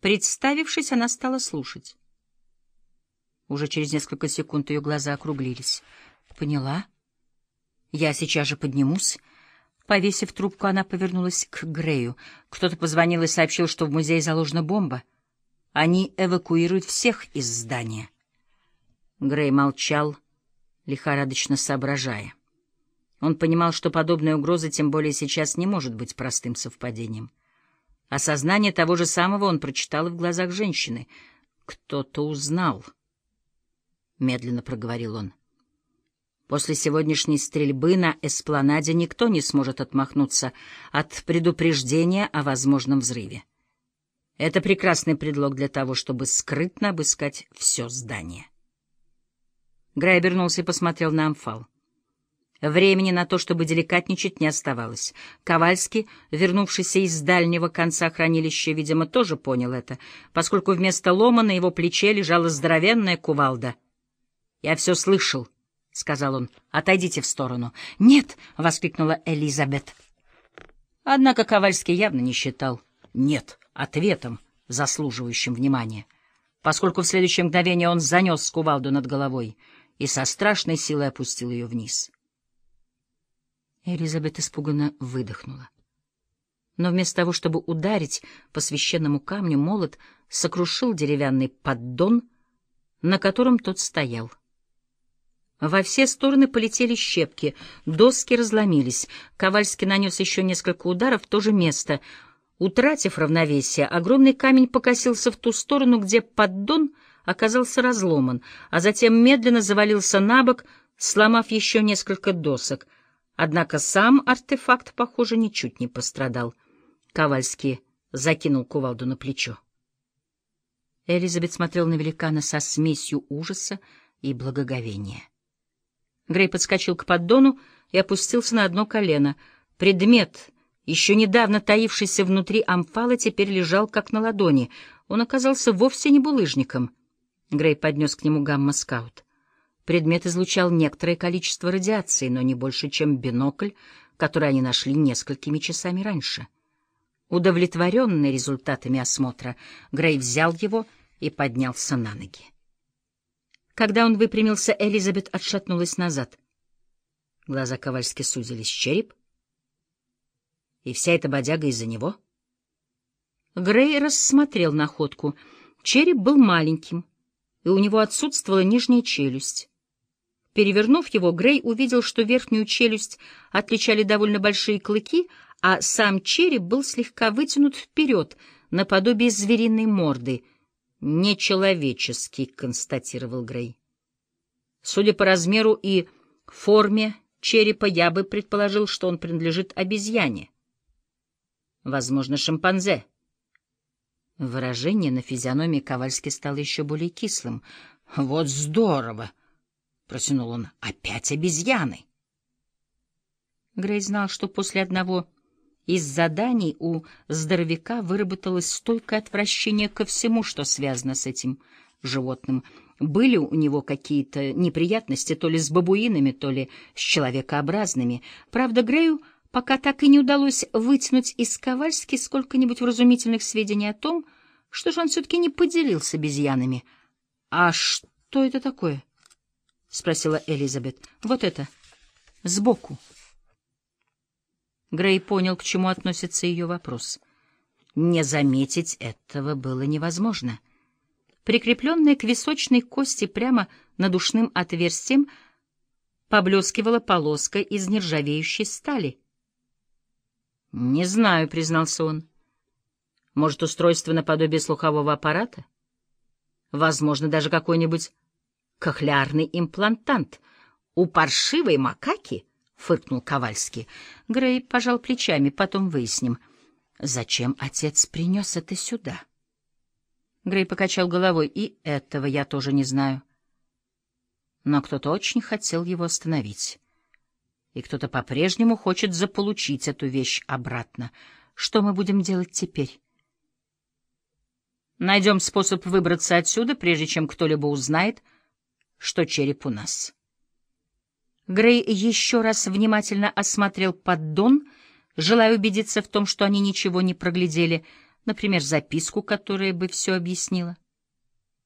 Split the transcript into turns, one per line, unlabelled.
Представившись, она стала слушать. Уже через несколько секунд ее глаза округлились. «Поняла. Я сейчас же поднимусь». Повесив трубку, она повернулась к Грею. Кто-то позвонил и сообщил, что в музее заложена бомба. Они эвакуируют всех из здания. Грей молчал, лихорадочно соображая. Он понимал, что подобная угроза, тем более сейчас, не может быть простым совпадением. Осознание того же самого он прочитал и в глазах женщины. «Кто-то узнал», — медленно проговорил он. «После сегодняшней стрельбы на эспланаде никто не сможет отмахнуться от предупреждения о возможном взрыве. Это прекрасный предлог для того, чтобы скрытно обыскать все здание». Грай обернулся и посмотрел на Амфал. Времени на то, чтобы деликатничать, не оставалось. Ковальский, вернувшийся из дальнего конца хранилища, видимо, тоже понял это, поскольку вместо лома на его плече лежала здоровенная кувалда. «Я все слышал», — сказал он. «Отойдите в сторону». «Нет!» — воскликнула Элизабет. Однако Ковальский явно не считал «нет» ответом, заслуживающим внимания, поскольку в следующее мгновение он занес кувалду над головой и со страшной силой опустил ее вниз. Элизабет испуганно выдохнула. Но вместо того, чтобы ударить по священному камню, молот сокрушил деревянный поддон, на котором тот стоял. Во все стороны полетели щепки, доски разломились. Ковальский нанес еще несколько ударов в то же место. Утратив равновесие, огромный камень покосился в ту сторону, где поддон оказался разломан, а затем медленно завалился на бок, сломав еще несколько досок — Однако сам артефакт, похоже, ничуть не пострадал. Ковальский закинул кувалду на плечо. Элизабет смотрел на великана со смесью ужаса и благоговения. Грей подскочил к поддону и опустился на одно колено. Предмет, еще недавно таившийся внутри амфала, теперь лежал как на ладони. Он оказался вовсе не булыжником. Грей поднес к нему гамма-скаут. Предмет излучал некоторое количество радиации, но не больше, чем бинокль, который они нашли несколькими часами раньше. Удовлетворенный результатами осмотра, Грей взял его и поднялся на ноги. Когда он выпрямился, Элизабет отшатнулась назад. Глаза Ковальски сузились. Череп? И вся эта бодяга из-за него? Грей рассмотрел находку. Череп был маленьким, и у него отсутствовала нижняя челюсть. Перевернув его, Грей увидел, что верхнюю челюсть отличали довольно большие клыки, а сам череп был слегка вытянут вперед, наподобие звериной морды. «Нечеловеческий», — констатировал Грей. Судя по размеру и форме черепа, я бы предположил, что он принадлежит обезьяне. Возможно, шимпанзе. Выражение на физиономии Ковальски стало еще более кислым. «Вот здорово!» — протянул он. — Опять обезьяны! Грей знал, что после одного из заданий у здоровяка выработалось стойкое отвращение ко всему, что связано с этим животным. Были у него какие-то неприятности то ли с бабуинами, то ли с человекообразными. Правда, Грею пока так и не удалось вытянуть из Ковальски сколько-нибудь вразумительных сведений о том, что же он все-таки не поделился обезьянами. А что это такое? — спросила Элизабет. — Вот это. Сбоку. Грей понял, к чему относится ее вопрос. Не заметить этого было невозможно. Прикрепленная к височной кости прямо над ушным отверстием поблескивала полоска из нержавеющей стали. — Не знаю, — признался он. — Может, устройство наподобие слухового аппарата? Возможно, даже какой-нибудь кохлеарный имплантант. У паршивой макаки, — фыркнул Ковальский. Грей пожал плечами, потом выясним. Зачем отец принес это сюда? Грей покачал головой, и этого я тоже не знаю. Но кто-то очень хотел его остановить. И кто-то по-прежнему хочет заполучить эту вещь обратно. Что мы будем делать теперь? Найдем способ выбраться отсюда, прежде чем кто-либо узнает, — что череп у нас. Грей еще раз внимательно осмотрел поддон, желая убедиться в том, что они ничего не проглядели, Например, записку, которая бы все объяснила.